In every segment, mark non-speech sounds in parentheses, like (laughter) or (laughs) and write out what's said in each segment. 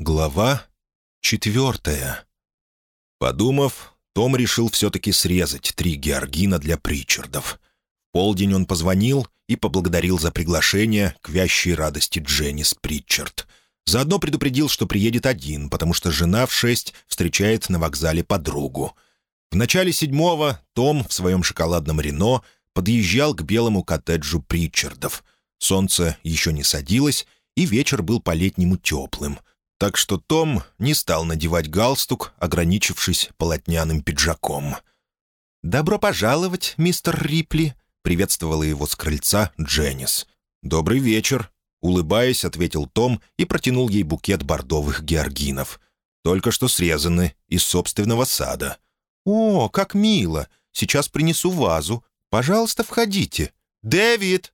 Глава четвертая. Подумав, Том решил все-таки срезать три георгина для Причардов. В полдень он позвонил и поблагодарил за приглашение к вящей радости Дженнис Причард. Заодно предупредил, что приедет один, потому что жена в шесть встречает на вокзале подругу. В начале седьмого Том в своем шоколадном Рено подъезжал к белому коттеджу Причардов. Солнце еще не садилось, и вечер был по-летнему теплым — так что Том не стал надевать галстук, ограничившись полотняным пиджаком. «Добро пожаловать, мистер Рипли», — приветствовала его с крыльца Дженнис. «Добрый вечер», — улыбаясь, ответил Том и протянул ей букет бордовых георгинов. «Только что срезаны из собственного сада». «О, как мило! Сейчас принесу вазу. Пожалуйста, входите. Дэвид!»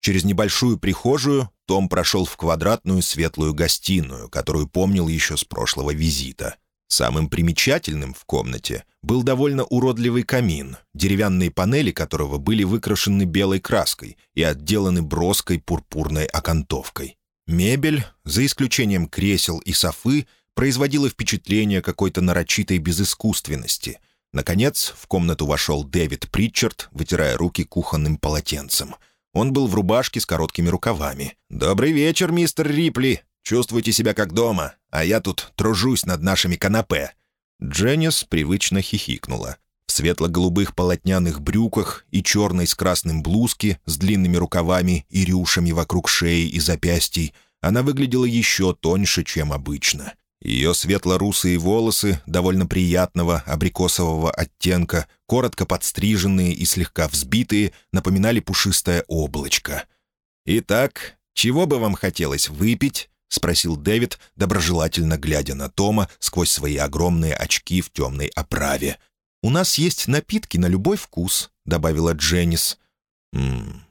Через небольшую прихожую том прошел в квадратную светлую гостиную, которую помнил еще с прошлого визита. Самым примечательным в комнате был довольно уродливый камин, деревянные панели которого были выкрашены белой краской и отделаны броской пурпурной окантовкой. Мебель, за исключением кресел и софы, производила впечатление какой-то нарочитой безыскусственности. Наконец, в комнату вошел Дэвид Притчард, вытирая руки кухонным полотенцем — он был в рубашке с короткими рукавами. «Добрый вечер, мистер Рипли. Чувствуйте себя как дома, а я тут тружусь над нашими канапе». Дженнис привычно хихикнула. В светло-голубых полотняных брюках и черной с красным блузке с длинными рукавами и рюшами вокруг шеи и запястий она выглядела еще тоньше, чем обычно. Ее светло-русые волосы, довольно приятного абрикосового оттенка, коротко подстриженные и слегка взбитые, напоминали пушистое облачко. «Итак, чего бы вам хотелось выпить?» — спросил Дэвид, доброжелательно глядя на Тома сквозь свои огромные очки в темной оправе. «У нас есть напитки на любой вкус», — добавила Дженнис. «Ммм...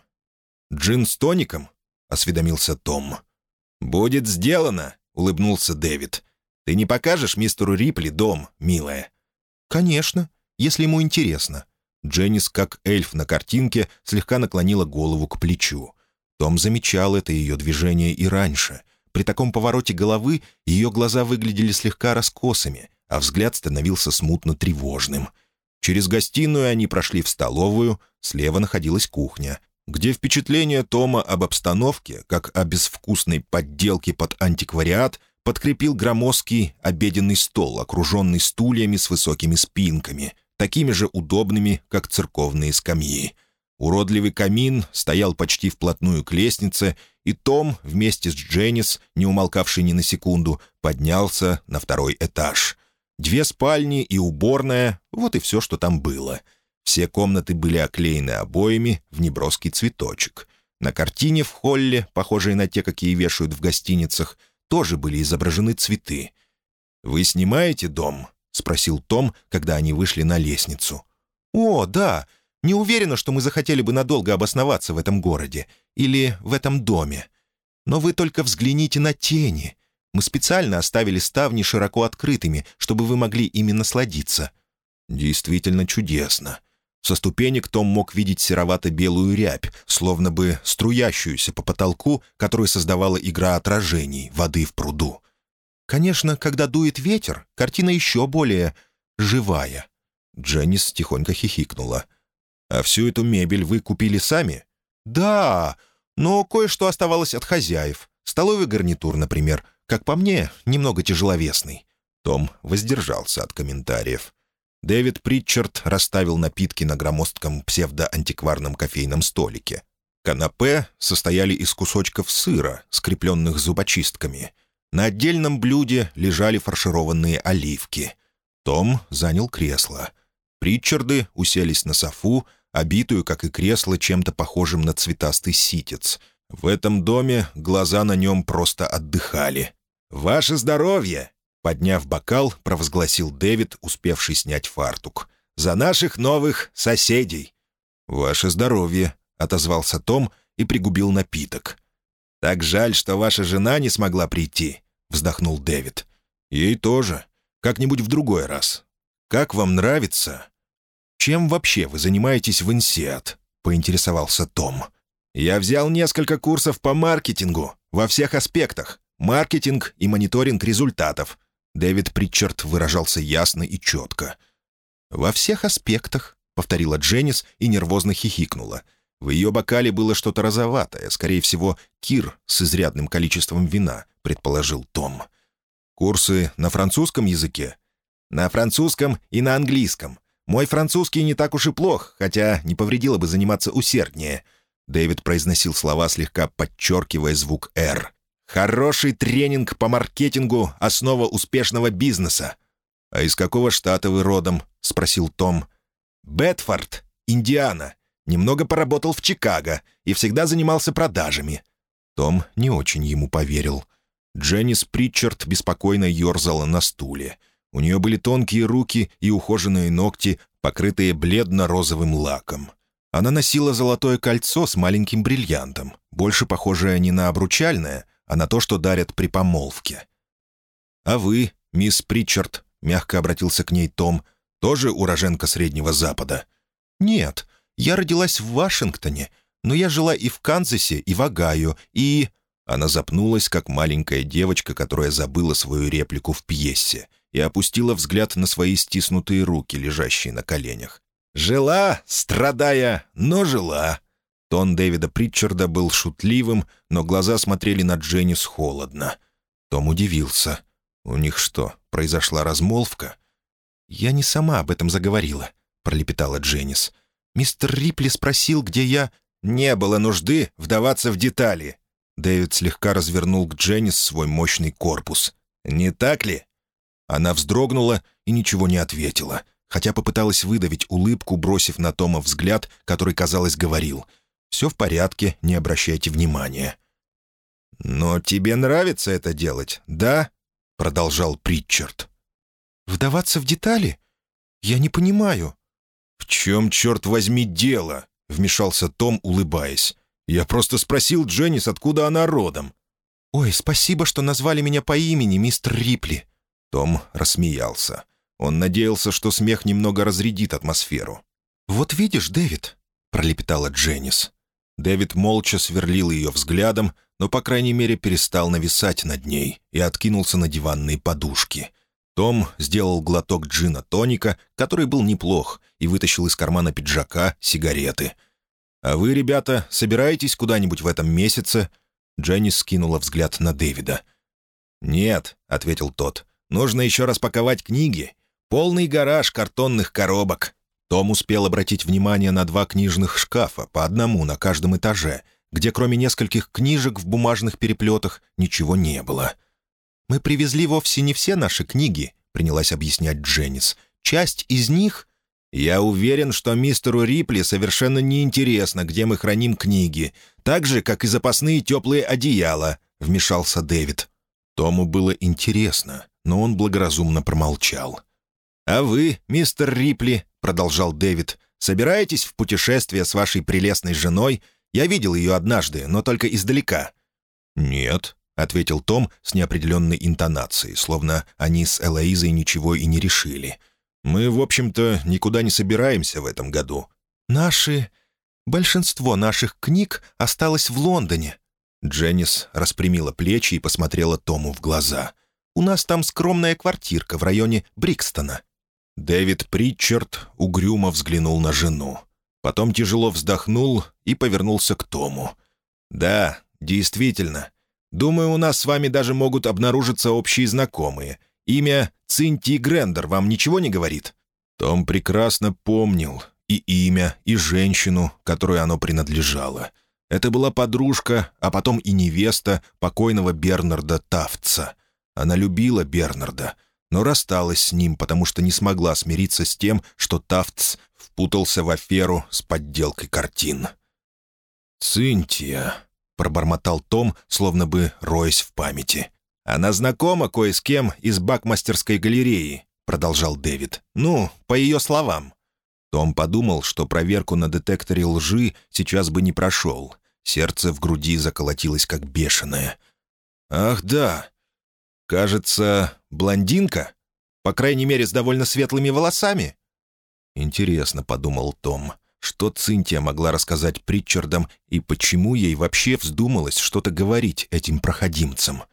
Джин с тоником?» — осведомился Том. «Будет сделано», — улыбнулся Дэвид. Ты не покажешь мистеру Рипли дом, милая?» «Конечно, если ему интересно». Дженнис, как эльф на картинке, слегка наклонила голову к плечу. Том замечал это ее движение и раньше. При таком повороте головы ее глаза выглядели слегка раскосыми, а взгляд становился смутно тревожным. Через гостиную они прошли в столовую, слева находилась кухня, где впечатление Тома об обстановке, как о безвкусной подделке под антиквариат, подкрепил громоздкий обеденный стол, окруженный стульями с высокими спинками, такими же удобными, как церковные скамьи. Уродливый камин стоял почти вплотную к лестнице, и Том вместе с Дженнис, не умолкавший ни на секунду, поднялся на второй этаж. Две спальни и уборная — вот и все, что там было. Все комнаты были оклеены обоями в неброский цветочек. На картине в холле, похожей на те, какие вешают в гостиницах, тоже были изображены цветы. «Вы снимаете дом?» — спросил Том, когда они вышли на лестницу. «О, да. Не уверена, что мы захотели бы надолго обосноваться в этом городе или в этом доме. Но вы только взгляните на тени. Мы специально оставили ставни широко открытыми, чтобы вы могли ими насладиться». «Действительно чудесно. Со ступенек Том мог видеть серовато-белую рябь, словно бы струящуюся по потолку, которую создавала игра отражений воды в пруду. Конечно, когда дует ветер, картина еще более живая. Дженнис тихонько хихикнула. «А всю эту мебель вы купили сами?» «Да, но кое-что оставалось от хозяев. Столовый гарнитур, например, как по мне, немного тяжеловесный». Том воздержался от комментариев. Дэвид Притчард расставил напитки на громоздком псевдоантикварном кофейном столике. Канапе состояли из кусочков сыра, скрепленных зубочистками. На отдельном блюде лежали фаршированные оливки. Том занял кресло. Притчарды уселись на софу, обитую, как и кресло, чем-то похожим на цветастый ситец. В этом доме глаза на нем просто отдыхали. «Ваше здоровье!» Подняв бокал, провозгласил Дэвид, успевший снять фартук. «За наших новых соседей!» «Ваше здоровье!» — отозвался Том и пригубил напиток. «Так жаль, что ваша жена не смогла прийти», — вздохнул Дэвид. «Ей тоже. Как-нибудь в другой раз. Как вам нравится?» «Чем вообще вы занимаетесь в Инсиат?» — поинтересовался Том. «Я взял несколько курсов по маркетингу во всех аспектах. маркетинг и мониторинг результатов». Дэвид Притчард выражался ясно и четко. «Во всех аспектах», — повторила Дженнис и нервозно хихикнула. В ее бокале было что-то розоватое, скорее всего, кир с изрядным количеством вина, предположил Том. «Курсы на французском языке?» «На французском и на английском. Мой французский не так уж и плох, хотя не повредило бы заниматься усерднее». Дэвид произносил слова, слегка подчеркивая звук «Р». «Хороший тренинг по маркетингу — основа успешного бизнеса». «А из какого штата вы родом?» — спросил Том. «Бетфорд, Индиана. Немного поработал в Чикаго и всегда занимался продажами». Том не очень ему поверил. Дженнис Притчард беспокойно ерзала на стуле. У нее были тонкие руки и ухоженные ногти, покрытые бледно-розовым лаком. Она носила золотое кольцо с маленьким бриллиантом, больше похожее не на обручальное, а на то, что дарят при помолвке. «А вы, мисс Притчард», — мягко обратился к ней Том, — «тоже уроженка Среднего Запада?» «Нет, я родилась в Вашингтоне, но я жила и в Канзасе, и в Огайо, и...» Она запнулась, как маленькая девочка, которая забыла свою реплику в пьесе — и опустила взгляд на свои стиснутые руки, лежащие на коленях. «Жила, страдая, но жила». Тон Дэвида Притчарда был шутливым, но глаза смотрели на Дженнис холодно. Том удивился. «У них что, произошла размолвка?» «Я не сама об этом заговорила», — пролепетала Дженнис. «Мистер Рипли спросил, где я...» «Не было нужды вдаваться в детали». Дэвид слегка развернул к Дженнис свой мощный корпус. «Не так ли?» Она вздрогнула и ничего не ответила, хотя попыталась выдавить улыбку, бросив на Тома взгляд, который, казалось, говорил «Все в порядке, не обращайте внимания». «Но тебе нравится это делать, да?» — продолжал Притчард. «Вдаваться в детали? Я не понимаю». «В чем, черт возьми, дело?» — вмешался Том, улыбаясь. «Я просто спросил Дженнис, откуда она родом». «Ой, спасибо, что назвали меня по имени, мистер Рипли», том рассмеялся. Он надеялся, что смех немного разрядит атмосферу. «Вот видишь, Дэвид», — пролепетала Дженнис. Дэвид молча сверлил ее взглядом, но, по крайней мере, перестал нависать над ней и откинулся на диванные подушки. Том сделал глоток джина-тоника, который был неплох, и вытащил из кармана пиджака сигареты. «А вы, ребята, собираетесь куда-нибудь в этом месяце?» Дженнис скинула взгляд на Дэвида. «Нет», — ответил тот, Нужно еще распаковать книги. Полный гараж картонных коробок». Том успел обратить внимание на два книжных шкафа, по одному на каждом этаже, где кроме нескольких книжек в бумажных переплетах ничего не было. «Мы привезли вовсе не все наши книги», — принялась объяснять Дженнис. «Часть из них...» «Я уверен, что мистеру Рипли совершенно неинтересно, где мы храним книги, так же, как и запасные теплые одеяла», — вмешался Дэвид. Тому было интересно но он благоразумно промолчал. «А вы, мистер Рипли», — продолжал Дэвид, — «собираетесь в путешествие с вашей прелестной женой? Я видел ее однажды, но только издалека». «Нет», — ответил Том с неопределенной интонацией, словно они с Элоизой ничего и не решили. «Мы, в общем-то, никуда не собираемся в этом году». «Наши... большинство наших книг осталось в Лондоне». Дженнис распрямила плечи и посмотрела Тому в глаза — у нас там скромная квартирка в районе Брикстона». Дэвид Притчард угрюмо взглянул на жену. Потом тяжело вздохнул и повернулся к Тому. «Да, действительно. Думаю, у нас с вами даже могут обнаружиться общие знакомые. Имя Цинти Грендер вам ничего не говорит?» Том прекрасно помнил и имя, и женщину, которой оно принадлежало. Это была подружка, а потом и невеста покойного Бернарда Тафтса — она любила Бернарда, но рассталась с ним, потому что не смогла смириться с тем, что Тафтс впутался в аферу с подделкой картин. «Цинтия», — пробормотал Том, словно бы роясь в памяти. «Она знакома кое с кем из бакмастерской галереи», — продолжал Дэвид. «Ну, по ее словам». Том подумал, что проверку на детекторе лжи сейчас бы не прошел. Сердце в груди заколотилось как бешеное. «Ах да, «Кажется, блондинка? По крайней мере, с довольно светлыми волосами?» «Интересно», — подумал Том, — «что Цинтия могла рассказать Притчардам и почему ей вообще вздумалось что-то говорить этим проходимцам?»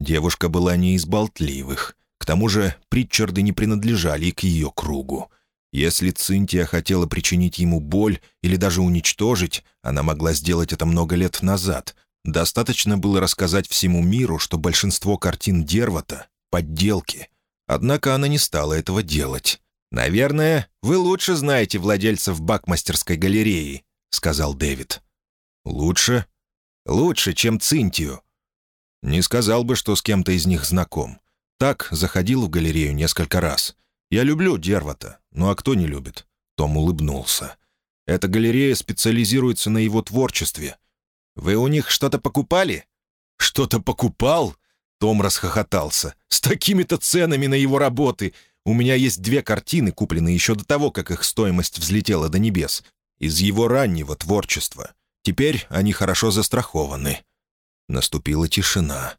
Девушка была не из болтливых. К тому же Притчарды не принадлежали к ее кругу. Если Цинтия хотела причинить ему боль или даже уничтожить, она могла сделать это много лет назад. Достаточно было рассказать всему миру, что большинство картин Дервата — подделки. Однако она не стала этого делать. «Наверное, вы лучше знаете владельцев бакмастерской галереи», — сказал Дэвид. «Лучше?» «Лучше, чем Цинтию». «Не сказал бы, что с кем-то из них знаком. Так, заходил в галерею несколько раз. Я люблю Дервата, ну а кто не любит?» Том улыбнулся. «Эта галерея специализируется на его творчестве». «Вы у них что-то покупали?» «Что-то покупал?» Том расхохотался. «С такими-то ценами на его работы! У меня есть две картины, купленные еще до того, как их стоимость взлетела до небес. Из его раннего творчества. Теперь они хорошо застрахованы». Наступила тишина.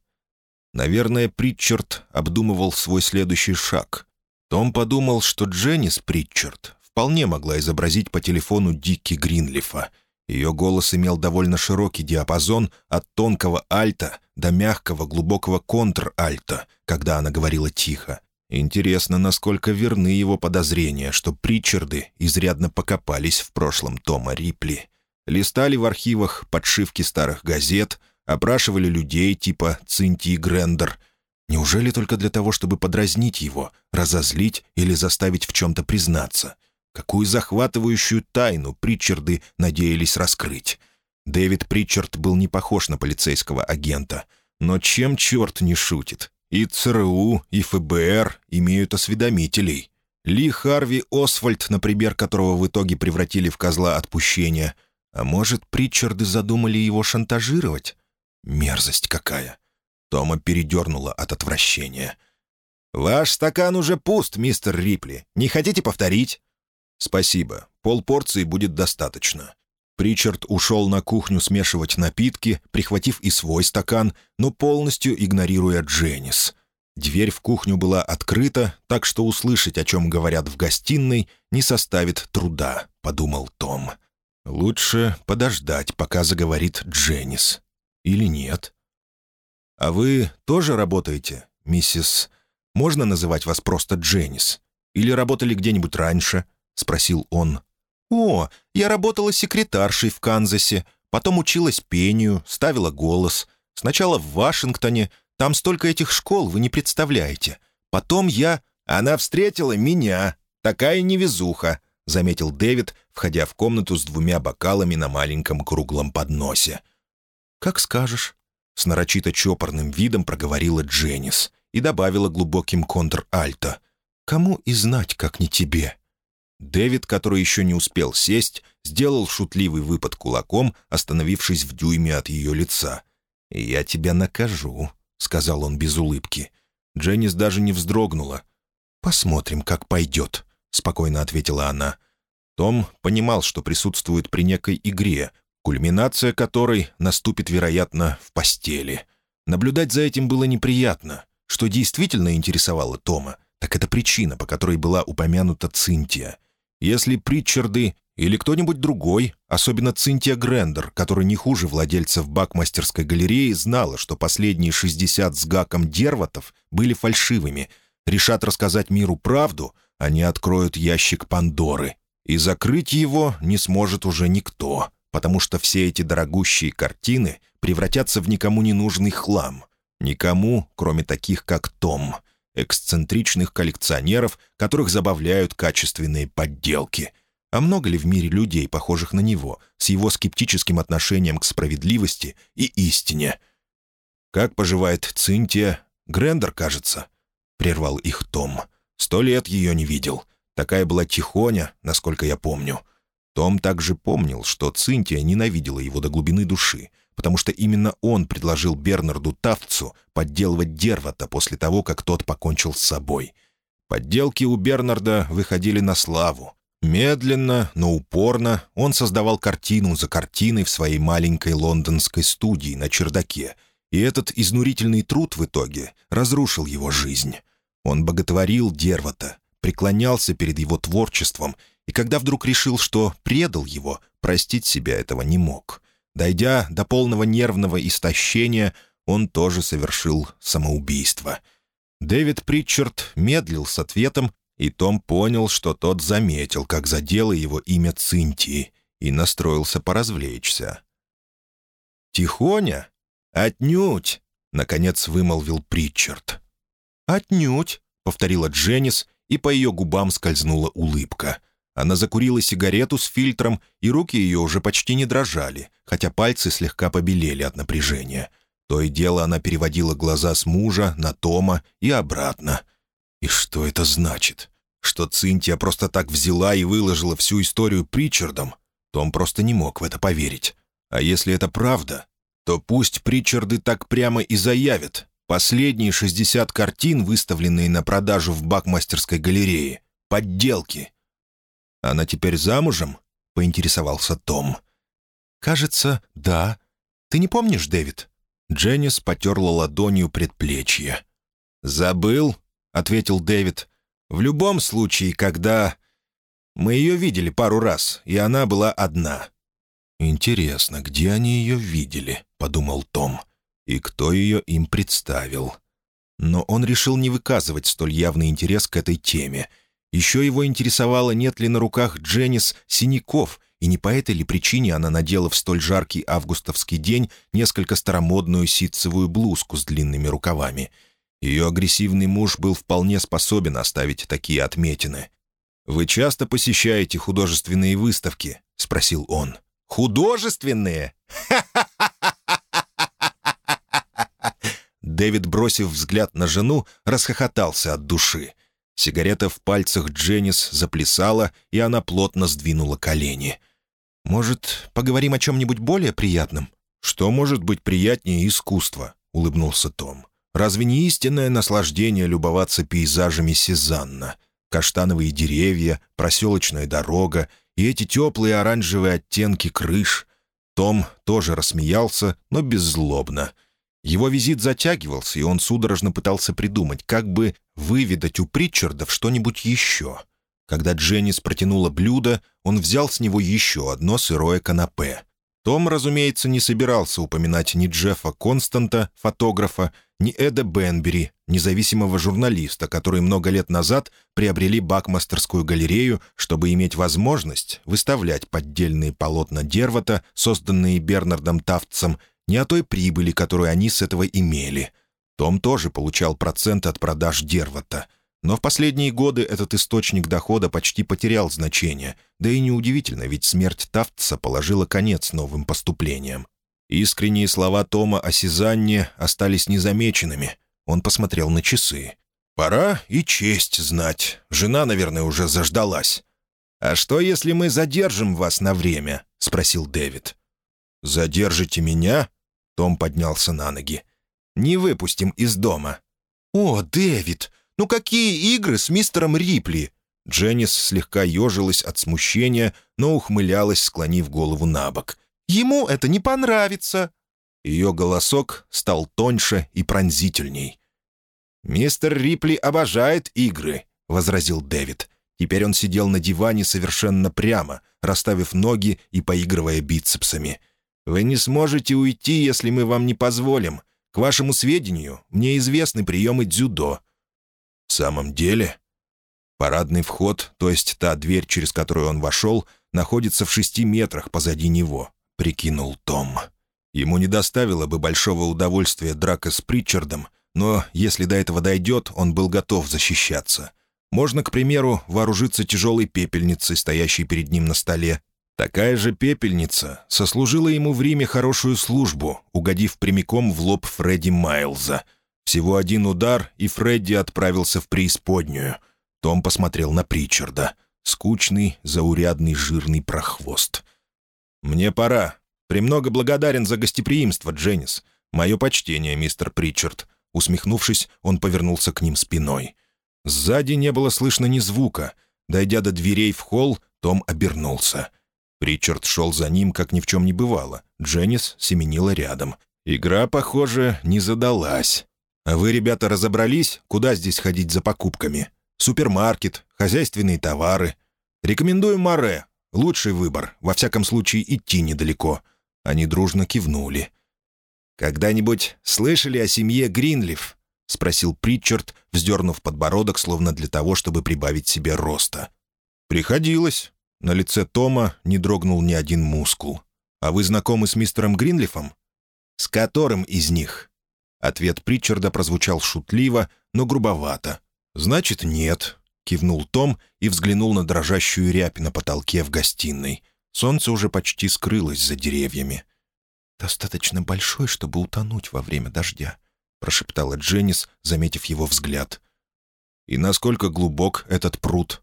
Наверное, Притчард обдумывал свой следующий шаг. Том подумал, что Дженнис Притчард вполне могла изобразить по телефону Дикки Гринлифа. Ее голос имел довольно широкий диапазон от тонкого альта до мягкого глубокого контр-альта, когда она говорила тихо. Интересно, насколько верны его подозрения, что Притчарды изрядно покопались в прошлом Тома Рипли. Листали в архивах подшивки старых газет, опрашивали людей типа Цинтии Грендер — Неужели только для того, чтобы подразнить его, разозлить или заставить в чем-то признаться? Какую захватывающую тайну Притчарды надеялись раскрыть? Дэвид Притчард был не похож на полицейского агента. Но чем черт не шутит? И ЦРУ, и ФБР имеют осведомителей. Ли Харви Освальд, например, которого в итоге превратили в козла отпущения. А может, Притчарды задумали его шантажировать? Мерзость какая! Тома передернула от отвращения. «Ваш стакан уже пуст, мистер Рипли. Не хотите повторить?» «Спасибо. Полпорции будет достаточно». Причард ушел на кухню смешивать напитки, прихватив и свой стакан, но полностью игнорируя Дженнис. Дверь в кухню была открыта, так что услышать, о чем говорят в гостиной, не составит труда, — подумал Том. Лучше подождать, пока заговорит Дженнис. Или нет? «А вы тоже работаете, миссис... Можно называть вас просто Дженнис? Или работали где-нибудь раньше?» — спросил он. «О, я работала секретаршей в Канзасе, потом училась пению, ставила голос. Сначала в Вашингтоне, там столько этих школ, вы не представляете. Потом я... Она встретила меня, такая невезуха», — заметил Дэвид, входя в комнату с двумя бокалами на маленьком круглом подносе. «Как скажешь», с нарочито чопорным видом проговорила Дженнис и добавила глубоким контр-альто. «Кому и знать, как не тебе?» Дэвид, который еще не успел сесть, сделал шутливый выпад кулаком, остановившись в дюйме от ее лица. «Я тебя накажу», — сказал он без улыбки. Дженнис даже не вздрогнула. «Посмотрим, как пойдет», — спокойно ответила она. Том понимал, что присутствует при некой игре, кульминация которой наступит, вероятно, в постели. Наблюдать за этим было неприятно. Что действительно интересовало Тома, так это причина, по которой была упомянута Цинтия. Если Притчарды или кто-нибудь другой, особенно Цинтия Грендер, который не хуже владельцев бакмастерской галереи, знала, что последние 60 с гаком дерватов были фальшивыми, решат рассказать миру правду, они откроют ящик Пандоры. И закрыть его не сможет уже никто потому что все эти дорогущие картины превратятся в никому не нужный хлам. Никому, кроме таких, как Том, эксцентричных коллекционеров, которых забавляют качественные подделки. А много ли в мире людей, похожих на него, с его скептическим отношением к справедливости и истине? «Как поживает Цинтия? Грендер, кажется?» — прервал их Том. «Сто лет ее не видел. Такая была тихоня, насколько я помню». Том также помнил, что Цинтия ненавидела его до глубины души, потому что именно он предложил Бернарду Тафтсу подделывать Дервата после того, как тот покончил с собой. Подделки у Бернарда выходили на славу. Медленно, но упорно он создавал картину за картиной в своей маленькой лондонской студии на чердаке, и этот изнурительный труд в итоге разрушил его жизнь. Он боготворил Дервата, преклонялся перед его творчеством и когда вдруг решил, что предал его, простить себя этого не мог. Дойдя до полного нервного истощения, он тоже совершил самоубийство. Дэвид Притчард медлил с ответом, и Том понял, что тот заметил, как задело его имя Цинтии, и настроился поразвлечься. «Тихоня? Отнюдь!» — наконец вымолвил Притчард. «Отнюдь!» — повторила Дженнис, и по ее губам скользнула улыбка. Она закурила сигарету с фильтром, и руки ее уже почти не дрожали, хотя пальцы слегка побелели от напряжения. То и дело она переводила глаза с мужа на Тома и обратно. И что это значит? Что Цинтия просто так взяла и выложила всю историю Причардом? Том просто не мог в это поверить. А если это правда, то пусть Причарды так прямо и заявят. Последние 60 картин, выставленные на продажу в Бакмастерской галерее, — подделки. «Она теперь замужем?» — поинтересовался Том. «Кажется, да. Ты не помнишь, Дэвид?» Дженнис потерла ладонью предплечье. «Забыл?» — ответил Дэвид. «В любом случае, когда...» «Мы ее видели пару раз, и она была одна. «Интересно, где они ее видели?» — подумал Том. «И кто ее им представил?» Но он решил не выказывать столь явный интерес к этой теме. Еще его интересовало, нет ли на руках Дженнис синяков, и не по этой ли причине она надела в столь жаркий августовский день несколько старомодную ситцевую блузку с длинными рукавами. Ее агрессивный муж был вполне способен оставить такие отметины. «Вы часто посещаете художественные выставки?» — спросил он. Художественные? (laughs) Дэвид, бросив взгляд на жену, расхохотался от души. Сигарета в пальцах Дженнис заплясала, и она плотно сдвинула колени. «Может, поговорим о чем-нибудь более приятном?» «Что может быть приятнее искусства?» — улыбнулся Том. «Разве не истинное наслаждение любоваться пейзажами Сезанна? Каштановые деревья, проселочная дорога и эти теплые оранжевые оттенки крыш. Том тоже рассмеялся, но беззлобно. Его визит затягивался, и он судорожно пытался придумать, как бы выведать у Притчардов что-нибудь еще. Когда Дженнис протянула блюдо, он взял с него еще одно сырое канапе. Том, разумеется, не собирался упоминать ни Джеффа Константа, фотографа, ни Эда Бенбери, независимого журналиста, которые много лет назад приобрели Бакмастерскую галерею, чтобы иметь возможность выставлять поддельные полотна Дервата, созданные Бернардом Тафтсом, не о той прибыли, которую они с этого имели. Том тоже получал процент от продаж Дервата — но в последние годы этот источник дохода почти потерял значение, да и неудивительно, ведь смерть Тафтса положила конец новым поступлениям. Искренние слова Тома о Сезанне остались незамеченными. Он посмотрел на часы. «Пора и честь знать. Жена, наверное, уже заждалась». «А что, если мы задержим вас на время?» — спросил Дэвид. «Задержите меня?» — Том поднялся на ноги. «Не выпустим из дома». «О, Дэвид, ну какие игры с мистером Рипли?» Дженнис слегка ежилась от смущения, но ухмылялась, склонив голову на бок. «Ему это не понравится!» Ее голосок стал тоньше и пронзительней. «Мистер Рипли обожает игры», — возразил Дэвид. Теперь он сидел на диване совершенно прямо, расставив ноги и поигрывая бицепсами. «Вы не сможете уйти, если мы вам не позволим. К вашему сведению, мне известны приемы дзюдо. В самом деле? Парадный вход, то есть та дверь, через которую он вошел, находится в шести метрах позади него, прикинул Том. Ему не доставило бы большого удовольствия драка с Притчардом, но если до этого дойдет, он был готов защищаться. Можно, к примеру, вооружиться тяжелой пепельницей, стоящей перед ним на столе. Такая же пепельница сослужила ему в Риме хорошую службу, угодив прямиком в лоб Фредди Майлза — всего один удар, и Фредди отправился в преисподнюю. Том посмотрел на Причарда. Скучный, заурядный, жирный прохвост. «Мне пора. Премного благодарен за гостеприимство, Дженнис. Мое почтение, мистер Причард». Усмехнувшись, он повернулся к ним спиной. Сзади не было слышно ни звука. Дойдя до дверей в холл, Том обернулся. Причард шел за ним, как ни в чем не бывало. Дженнис семенила рядом. Игра, похоже, не задалась. А вы, ребята, разобрались, куда здесь ходить за покупками? Супермаркет, хозяйственные товары. Рекомендую Море. Лучший выбор. Во всяком случае, идти недалеко». Они дружно кивнули. «Когда-нибудь слышали о семье Гринлиф?» — спросил Притчард, вздернув подбородок, словно для того, чтобы прибавить себе роста. «Приходилось». На лице Тома не дрогнул ни один мускул. «А вы знакомы с мистером Гринлифом?» «С которым из них?» Ответ Притчарда прозвучал шутливо, но грубовато. «Значит, нет», — кивнул Том и взглянул на дрожащую рябь на потолке в гостиной. Солнце уже почти скрылось за деревьями. «Достаточно большой, чтобы утонуть во время дождя», — прошептала Дженнис, заметив его взгляд. «И насколько глубок этот пруд?»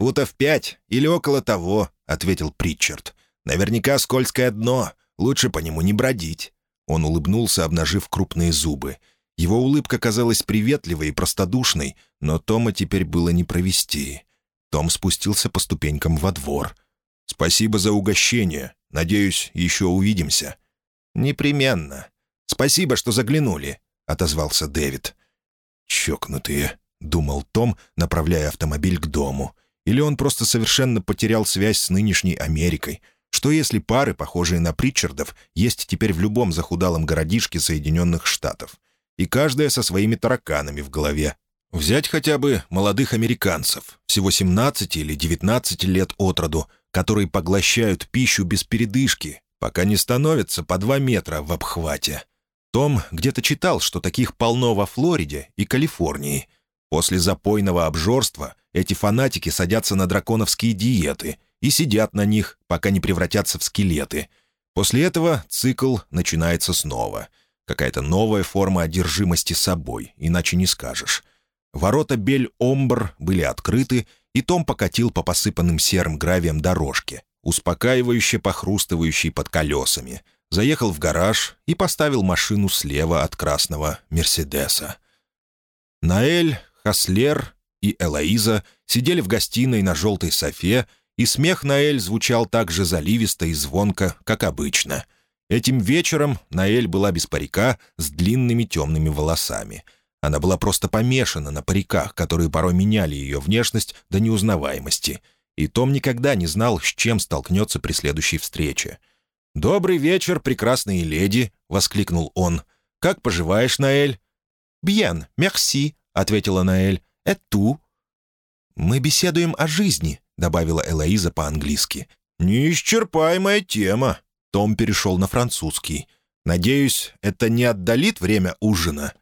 «Футов пять или около того», — ответил Притчард. «Наверняка скользкое дно. Лучше по нему не бродить». Он улыбнулся, обнажив крупные зубы. Его улыбка казалась приветливой и простодушной, но Тома теперь было не провести. Том спустился по ступенькам во двор. «Спасибо за угощение. Надеюсь, еще увидимся». «Непременно. Спасибо, что заглянули», — отозвался Дэвид. «Чокнутые», — думал Том, направляя автомобиль к дому. «Или он просто совершенно потерял связь с нынешней Америкой. Что если пары, похожие на Притчардов, есть теперь в любом захудалом городишке Соединенных Штатов? И каждая со своими тараканами в голове. Взять хотя бы молодых американцев, всего 17 или 19 лет от роду, которые поглощают пищу без передышки, пока не становятся по два метра в обхвате. Том где-то читал, что таких полно во Флориде и Калифорнии. После запойного обжорства эти фанатики садятся на драконовские диеты и сидят на них, пока не превратятся в скелеты. После этого цикл начинается снова. Какая-то новая форма одержимости собой, иначе не скажешь. Ворота Бель-Омбр были открыты, и Том покатил по посыпанным серым гравием дорожке, успокаивающе похрустывающей под колесами, заехал в гараж и поставил машину слева от красного «Мерседеса». Наэль, Хаслер и Элоиза сидели в гостиной на желтой софе, и смех Наэль звучал так же заливисто и звонко, как обычно. Этим вечером Наэль была без парика с длинными темными волосами. Она была просто помешана на париках, которые порой меняли ее внешность до неузнаваемости — и Том никогда не знал, с чем столкнется при следующей встрече. «Добрый вечер, прекрасные леди!» — воскликнул он. «Как поживаешь, Наэль?» «Бьен, мерси», — ответила Наэль. «Эту?» «Мы беседуем о жизни», — добавила Элоиза по-английски. «Неисчерпаемая тема», — Том перешел на французский. «Надеюсь, это не отдалит время ужина?»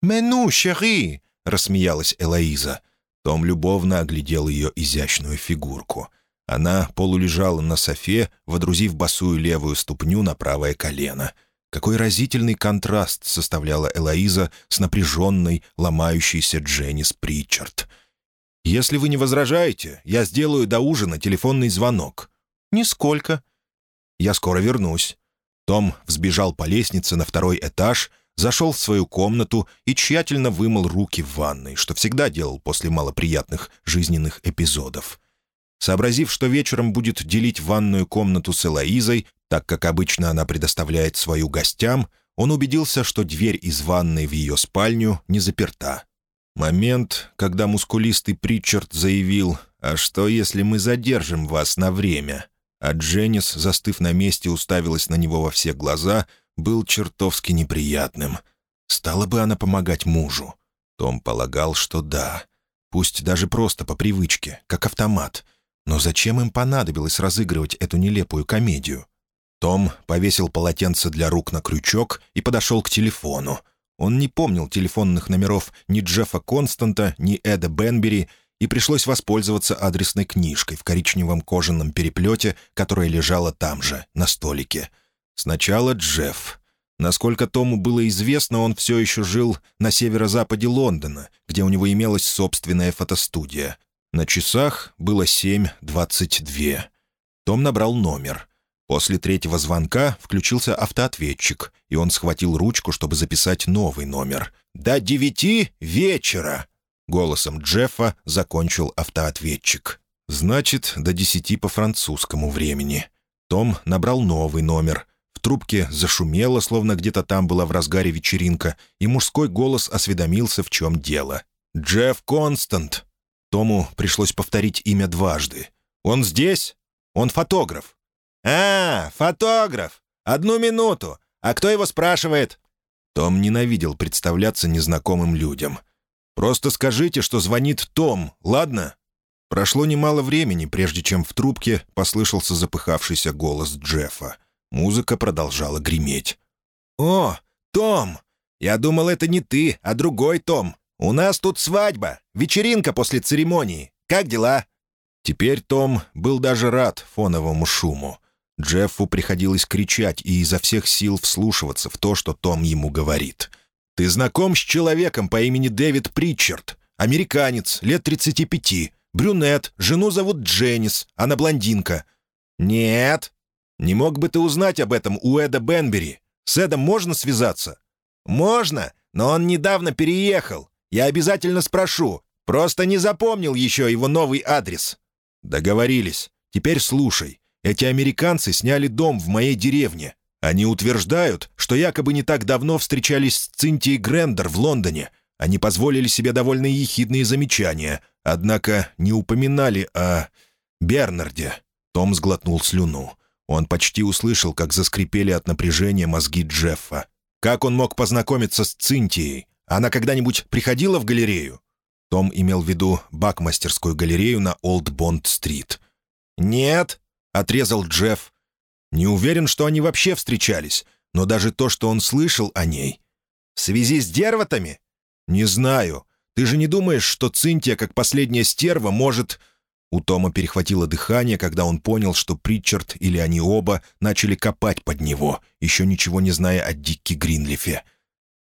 «Мену, шери», — рассмеялась Элоиза. Том любовно оглядел ее изящную фигурку. Она полулежала на софе, водрузив босую левую ступню на правое колено. Какой разительный контраст составляла Элоиза с напряженной, ломающейся Дженнис Причард. «Если вы не возражаете, я сделаю до ужина телефонный звонок». «Нисколько». «Я скоро вернусь». Том взбежал по лестнице на второй этаж — зашел в свою комнату и тщательно вымыл руки в ванной, что всегда делал после малоприятных жизненных эпизодов. Сообразив, что вечером будет делить ванную комнату с Элоизой, так как обычно она предоставляет свою гостям, он убедился, что дверь из ванной в ее спальню не заперта. Момент, когда мускулистый Притчард заявил «А что, если мы задержим вас на время?» А Дженнис, застыв на месте, уставилась на него во все глаза — был чертовски неприятным. Стала бы она помогать мужу? Том полагал, что да. Пусть даже просто по привычке, как автомат. Но зачем им понадобилось разыгрывать эту нелепую комедию? Том повесил полотенце для рук на крючок и подошел к телефону. Он не помнил телефонных номеров ни Джеффа Константа, ни Эда Бенбери, и пришлось воспользоваться адресной книжкой в коричневом кожаном переплете, которая лежала там же, на столике — Сначала Джефф. Насколько Тому было известно, он все еще жил на северо-западе Лондона, где у него имелась собственная фотостудия. На часах было 7.22. Том набрал номер. После третьего звонка включился автоответчик, и он схватил ручку, чтобы записать новый номер. «До девяти вечера!» Голосом Джеффа закончил автоответчик. «Значит, до десяти по французскому времени». Том набрал новый номер — в трубке зашумело, словно где-то там была в разгаре вечеринка, и мужской голос осведомился, в чем дело. «Джефф Констант!» Тому пришлось повторить имя дважды. «Он здесь? Он фотограф». «А, фотограф! Одну минуту! А кто его спрашивает?» Том ненавидел представляться незнакомым людям. «Просто скажите, что звонит Том, ладно?» Прошло немало времени, прежде чем в трубке послышался запыхавшийся голос Джеффа. Музыка продолжала греметь. «О, Том! Я думал, это не ты, а другой Том. У нас тут свадьба, вечеринка после церемонии. Как дела?» Теперь Том был даже рад фоновому шуму. Джеффу приходилось кричать и изо всех сил вслушиваться в то, что Том ему говорит. «Ты знаком с человеком по имени Дэвид Притчард? Американец, лет 35, брюнет, жену зовут Дженнис, она блондинка». «Нет». «Не мог бы ты узнать об этом у Эда Бенбери? С Эдом можно связаться?» «Можно, но он недавно переехал. Я обязательно спрошу. Просто не запомнил еще его новый адрес». «Договорились. Теперь слушай. Эти американцы сняли дом в моей деревне. Они утверждают, что якобы не так давно встречались с Цинтией Грендер в Лондоне. Они позволили себе довольно ехидные замечания, однако не упоминали о... Бернарде. Том сглотнул слюну. Он почти услышал, как заскрипели от напряжения мозги Джеффа. Как он мог познакомиться с Цинтией? Она когда-нибудь приходила в галерею? Том имел в виду бакмастерскую галерею на Олд Бонд-стрит. «Нет», — отрезал Джефф. «Не уверен, что они вообще встречались, но даже то, что он слышал о ней...» «В связи с дерватами?» «Не знаю. Ты же не думаешь, что Цинтия, как последняя стерва, может...» У Тома перехватило дыхание, когда он понял, что Притчард или они оба начали копать под него, еще ничего не зная о Дикке Гринлифе.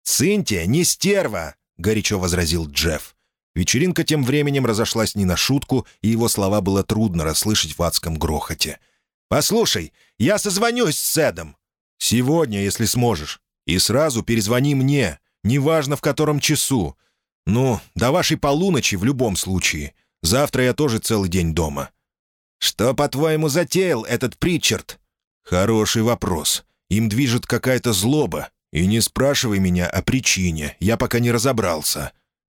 «Цинтия не стерва!» — горячо возразил Джефф. Вечеринка тем временем разошлась не на шутку, и его слова было трудно расслышать в адском грохоте. «Послушай, я созвонюсь с Эдом». «Сегодня, если сможешь. И сразу перезвони мне, неважно в котором часу. Ну, до вашей полуночи в любом случае. Завтра я тоже целый день дома». «Что, по-твоему, затеял этот Причард?» «Хороший вопрос. Им движет какая-то злоба. И не спрашивай меня о причине, я пока не разобрался.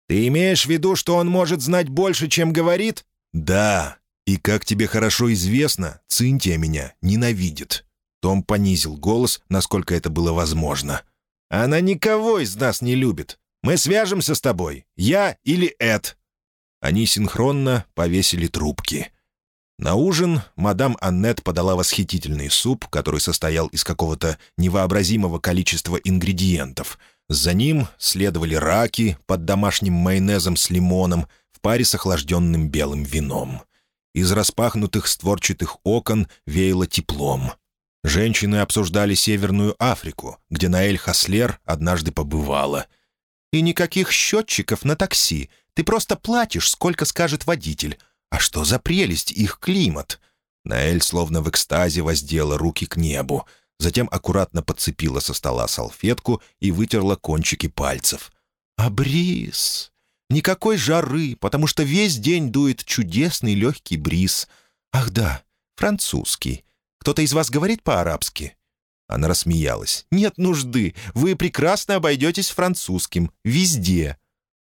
«Ты имеешь в виду, что он может знать больше, чем говорит?» «Да. И, как тебе хорошо известно, Цинтия меня ненавидит». Том понизил голос, насколько это было возможно. «Она никого из нас не любит. Мы свяжемся с тобой. Я или Эд». Они синхронно повесили трубки. На ужин мадам Аннет подала восхитительный суп, который состоял из какого-то невообразимого количества ингредиентов — за ним следовали раки под домашним майонезом с лимоном в паре с охлажденным белым вином. Из распахнутых створчатых окон веяло теплом. Женщины обсуждали Северную Африку, где Наэль Хаслер однажды побывала. «И никаких счетчиков на такси. Ты просто платишь, сколько скажет водитель. А что за прелесть их климат?» Наэль словно в экстазе воздела руки к небу затем аккуратно подцепила со стола салфетку и вытерла кончики пальцев. «А бриз! Никакой жары, потому что весь день дует чудесный легкий бриз. Ах да, французский. Кто-то из вас говорит по-арабски?» Она рассмеялась. «Нет нужды. Вы прекрасно обойдетесь французским. Везде».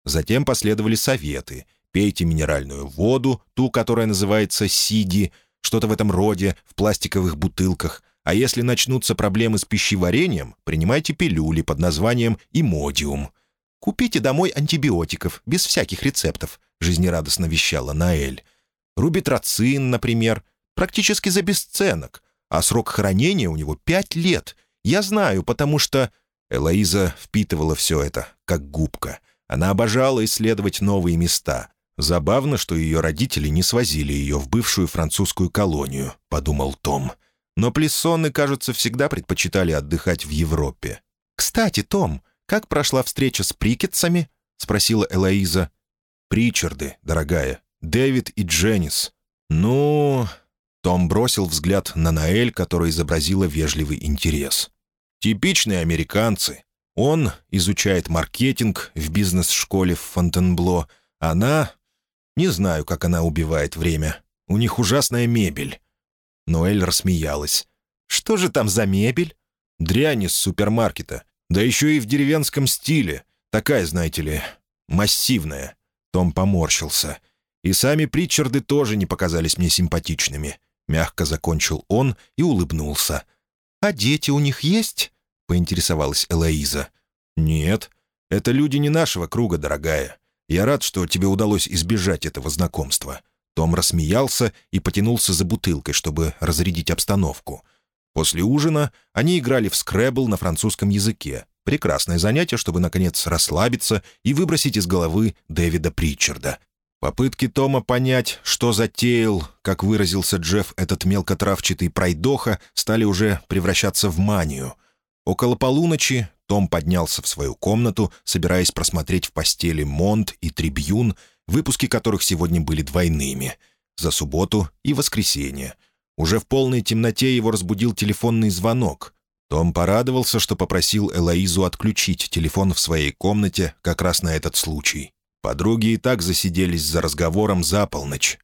Затем последовали советы. Пейте минеральную воду, ту, которая называется сиги, что-то в этом роде, в пластиковых бутылках — а если начнутся проблемы с пищеварением, принимайте пилюли под названием «Имодиум». «Купите домой антибиотиков, без всяких рецептов», — жизнерадостно вещала Наэль. «Рубитроцин, например, практически за бесценок, а срок хранения у него пять лет. Я знаю, потому что...» Элоиза впитывала все это, как губка. Она обожала исследовать новые места. «Забавно, что ее родители не свозили ее в бывшую французскую колонию», — подумал Том. Но плессоны, кажется, всегда предпочитали отдыхать в Европе. «Кстати, Том, как прошла встреча с Прикетсами?» — спросила Элоиза. «Причарды, дорогая. Дэвид и Дженнис. Ну...» Том бросил взгляд на Наэль, которая изобразила вежливый интерес. «Типичные американцы. Он изучает маркетинг в бизнес-школе в Фонтенбло. Она... Не знаю, как она убивает время. У них ужасная мебель. Ноэль рассмеялась. «Что же там за мебель?» «Дрянь из супермаркета. Да еще и в деревенском стиле. Такая, знаете ли, массивная». Том поморщился. «И сами Притчарды тоже не показались мне симпатичными». Мягко закончил он и улыбнулся. «А дети у них есть?» — поинтересовалась Элоиза. «Нет, это люди не нашего круга, дорогая. Я рад, что тебе удалось избежать этого знакомства». Том рассмеялся и потянулся за бутылкой, чтобы разрядить обстановку. После ужина они играли в скребл на французском языке. Прекрасное занятие, чтобы, наконец, расслабиться и выбросить из головы Дэвида Притчарда. Попытки Тома понять, что затеял, как выразился Джефф, этот мелкотравчатый пройдоха, стали уже превращаться в манию. Около полуночи том поднялся в свою комнату, собираясь просмотреть в постели «Монт» и «Трибьюн», выпуски которых сегодня были двойными, за субботу и воскресенье. Уже в полной темноте его разбудил телефонный звонок. Том порадовался, что попросил Элоизу отключить телефон в своей комнате как раз на этот случай. Подруги и так засиделись за разговором за полночь.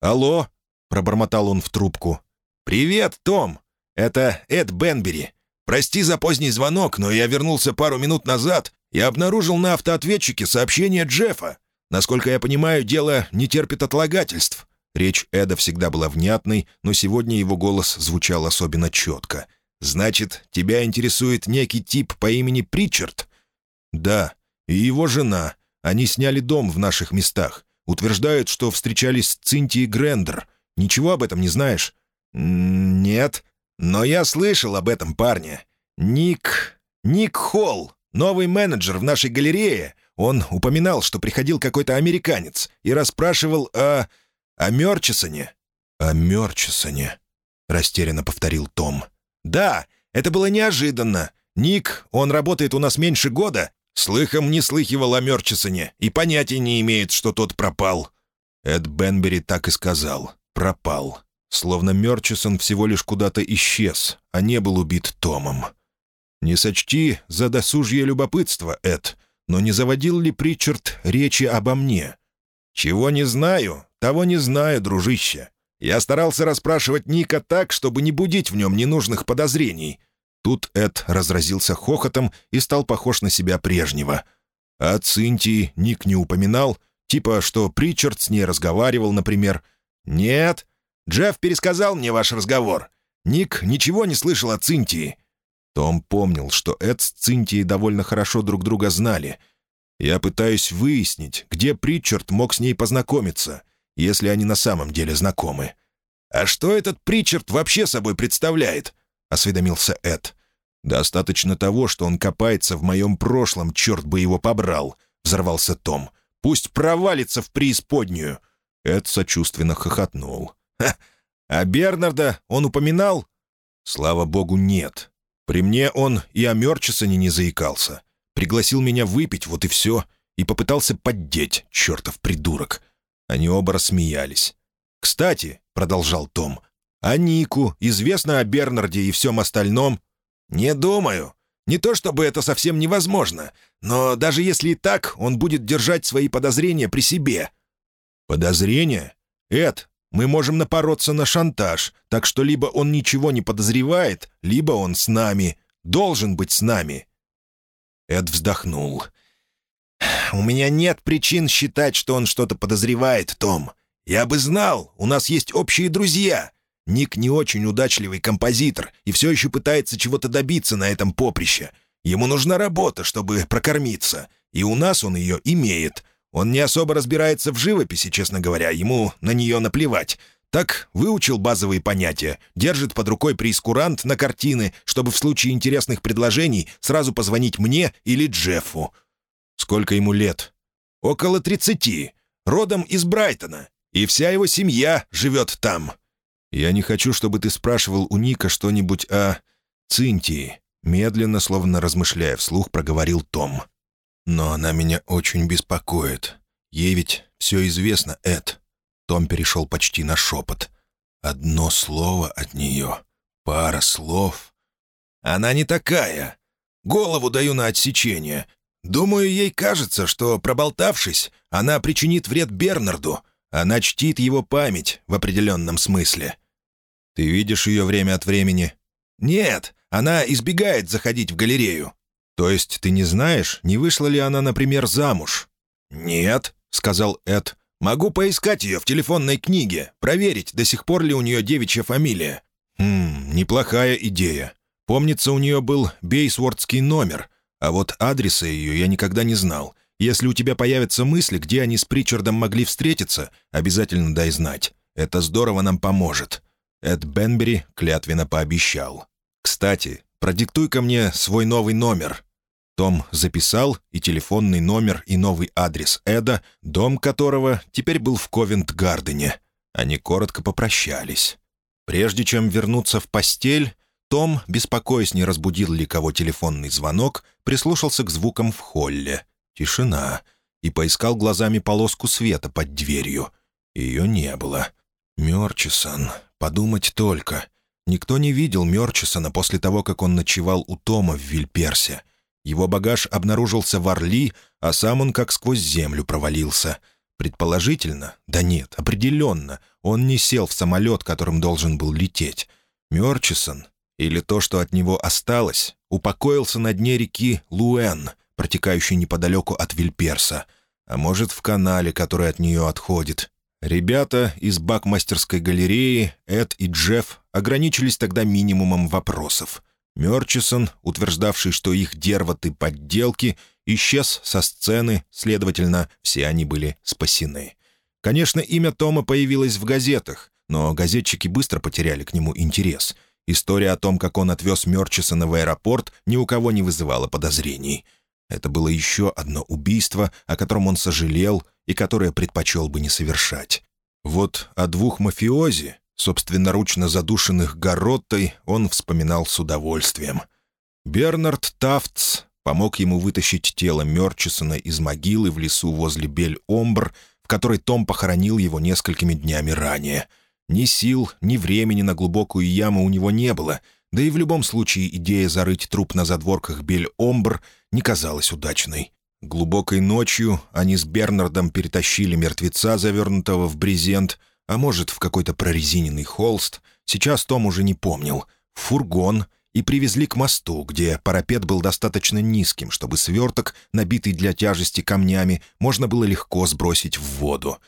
«Алло!» — пробормотал он в трубку. «Привет, Том! Это Эд Бенбери. Прости за поздний звонок, но я вернулся пару минут назад и обнаружил на автоответчике сообщение Джеффа. Насколько я понимаю, дело не терпит отлагательств». Речь Эда всегда была внятной, но сегодня его голос звучал особенно четко. «Значит, тебя интересует некий тип по имени Причард?» «Да, и его жена. Они сняли дом в наших местах. Утверждают, что встречались с Цинтией Грендер. Ничего об этом не знаешь?» «Нет», но я слышал об этом парне. Ник... Ник Холл, новый менеджер в нашей галерее. Он упоминал, что приходил какой-то американец и расспрашивал о... о Мерчисоне». «О Мерчисоне», — растерянно повторил Том. «Да, это было неожиданно. Ник, он работает у нас меньше года, слыхом не слыхивал о Мерчисоне и понятия не имеет, что тот пропал». Эд Бенбери так и сказал. «Пропал». Словно Мерчисон всего лишь куда-то исчез, а не был убит Томом. «Не сочти за досужье любопытство, Эд, но не заводил ли Причард речи обо мне?» «Чего не знаю, того не знаю, дружище. Я старался расспрашивать Ника так, чтобы не будить в нем ненужных подозрений». Тут Эд разразился хохотом и стал похож на себя прежнего. А Цинтии Ник не упоминал, типа, что Причард с ней разговаривал, например. «Нет, Джефф пересказал мне ваш разговор. Ник ничего не слышал о Цинтии». Том помнил, что Эд с Цинтией довольно хорошо друг друга знали. «Я пытаюсь выяснить, где Притчард мог с ней познакомиться, если они на самом деле знакомы». «А что этот Притчард вообще собой представляет?» — осведомился Эд. «Достаточно того, что он копается в моем прошлом, черт бы его побрал», — взорвался Том. «Пусть провалится в преисподнюю». Эд сочувственно хохотнул. Ха! А Бернарда он упоминал? Слава богу, нет. При мне он и о Мерчисоне не заикался. Пригласил меня выпить, вот и все. И попытался поддеть, чертов придурок. Они оба рассмеялись. «Кстати», — продолжал Том, — «а Нику известно о Бернарде и всем остальном?» «Не думаю. Не то чтобы это совсем невозможно, но даже если и так, он будет держать свои подозрения при себе». «Подозрения? Эд, мы можем напороться на шантаж, так что либо он ничего не подозревает, либо он с нами. Должен быть с нами». Эд вздохнул. «У меня нет причин считать, что он что-то подозревает, Том. Я бы знал, у нас есть общие друзья. Ник не очень удачливый композитор и все еще пытается чего-то добиться на этом поприще. Ему нужна работа, чтобы прокормиться, и у нас он ее имеет. Он не особо разбирается в живописи, честно говоря, ему на нее наплевать. Так выучил базовые понятия, держит под рукой прейскурант на картины, чтобы в случае интересных предложений сразу позвонить мне или Джеффу. Сколько ему лет? Около тридцати. Родом из Брайтона. И вся его семья живет там. Я не хочу, чтобы ты спрашивал у Ника что-нибудь о Цинтии. Медленно, словно размышляя вслух, проговорил Том. Но она меня очень беспокоит. Ей ведь все известно, Эд. Том перешел почти на шепот. Одно слово от нее, пара слов. Она не такая. Голову даю на отсечение. Думаю, ей кажется, что, проболтавшись, она причинит вред Бернарду. Она чтит его память в определенном смысле. Ты видишь ее время от времени? Нет, она избегает заходить в галерею. «То есть ты не знаешь, не вышла ли она, например, замуж?» «Нет», — сказал Эд. «Могу поискать ее в телефонной книге, проверить, до сих пор ли у нее девичья фамилия». «Хм, неплохая идея. Помнится, у нее был бейсвордский номер, а вот адреса ее я никогда не знал. Если у тебя появятся мысли, где они с Причардом могли встретиться, обязательно дай знать. Это здорово нам поможет». Эд Бенбери клятвенно пообещал. «Кстати, продиктуй-ка мне свой новый номер». Том записал и телефонный номер, и новый адрес Эда, дом которого теперь был в Ковент-Гардене. Они коротко попрощались. Прежде чем вернуться в постель, том, беспокоясь, не разбудил ли кого телефонный звонок, прислушался к звукам в холле. Тишина. И поискал глазами полоску света под дверью. Ее не было. Мерчисон. Подумать только. Никто не видел Мерчисона после того, как он ночевал у Тома в Вильперсе. Его багаж обнаружился в Орли, а сам он как сквозь землю провалился. Предположительно, да нет, определенно, он не сел в самолет, которым должен был лететь. Мерчисон, или то, что от него осталось, упокоился на дне реки Луэн, протекающей неподалеку от Вильперса, а может, в канале, который от нее отходит. Ребята из бакмастерской галереи, Эд и Джефф, ограничились тогда минимумом вопросов — Мерчисон, утверждавший, что их дерваты подделки, исчез со сцены, следовательно, все они были спасены. Конечно, имя Тома появилось в газетах, но газетчики быстро потеряли к нему интерес. История о том, как он отвез Мерчисона в аэропорт, ни у кого не вызывала подозрений. Это было еще одно убийство, о котором он сожалел и которое предпочел бы не совершать. Вот о двух мафиози, собственноручно задушенных Гароттой, он вспоминал с удовольствием. Бернард Тафтс помог ему вытащить тело Мерчисона из могилы в лесу возле Бель-Омбр, в которой Том похоронил его несколькими днями ранее. Ни сил, ни времени на глубокую яму у него не было, да и в любом случае идея зарыть труп на задворках Бель-Омбр не казалась удачной. Глубокой ночью они с Бернардом перетащили мертвеца, завернутого в брезент, а может, в какой-то прорезиненный холст, сейчас Том уже не помнил, фургон и привезли к мосту, где парапет был достаточно низким, чтобы сверток, набитый для тяжести камнями, можно было легко сбросить в воду.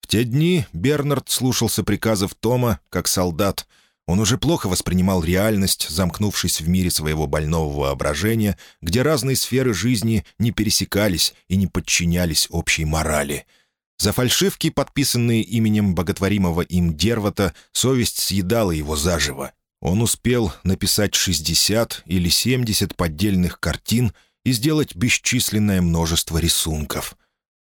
В те дни Бернард слушался приказов Тома, как солдат. Он уже плохо воспринимал реальность, замкнувшись в мире своего больного воображения, где разные сферы жизни не пересекались и не подчинялись общей морали — за фальшивки, подписанные именем боготворимого им Дервата, совесть съедала его заживо. Он успел написать 60 или 70 поддельных картин и сделать бесчисленное множество рисунков.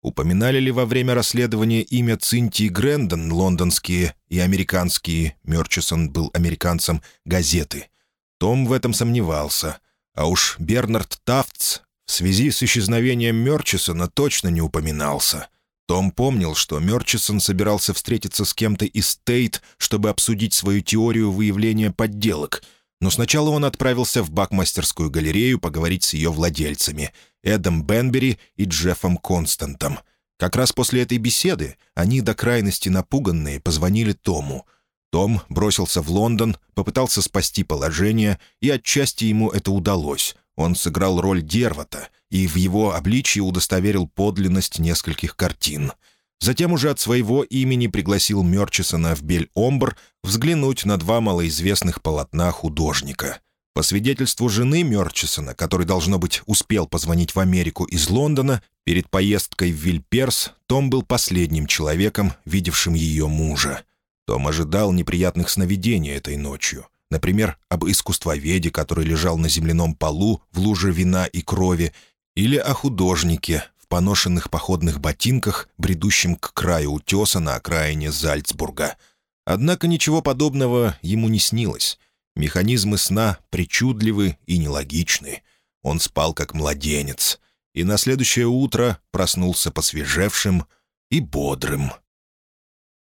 Упоминали ли во время расследования имя Цинтии Грэндон лондонские и американские, Мерчисон был американцем, газеты? Том в этом сомневался. А уж Бернард Тафтс в связи с исчезновением Мерчисона точно не упоминался — том помнил, что Мерчисон собирался встретиться с кем-то из Тейт, чтобы обсудить свою теорию выявления подделок. Но сначала он отправился в Бакмастерскую галерею поговорить с ее владельцами — Эдом Бенбери и Джеффом Константом. Как раз после этой беседы они, до крайности напуганные, позвонили Тому. Том бросился в Лондон, попытался спасти положение, и отчасти ему это удалось. Он сыграл роль Дервата — и в его обличье удостоверил подлинность нескольких картин. Затем уже от своего имени пригласил Мерчисона в Бель-Омбр взглянуть на два малоизвестных полотна художника. По свидетельству жены Мерчисона, который, должно быть, успел позвонить в Америку из Лондона, перед поездкой в Вильперс Том был последним человеком, видевшим ее мужа. Том ожидал неприятных сновидений этой ночью. Например, об искусствоведе, который лежал на земляном полу в луже вина и крови, или о художнике в поношенных походных ботинках, бредущем к краю утеса на окраине Зальцбурга. Однако ничего подобного ему не снилось. Механизмы сна причудливы и нелогичны. Он спал как младенец, и на следующее утро проснулся посвежевшим и бодрым.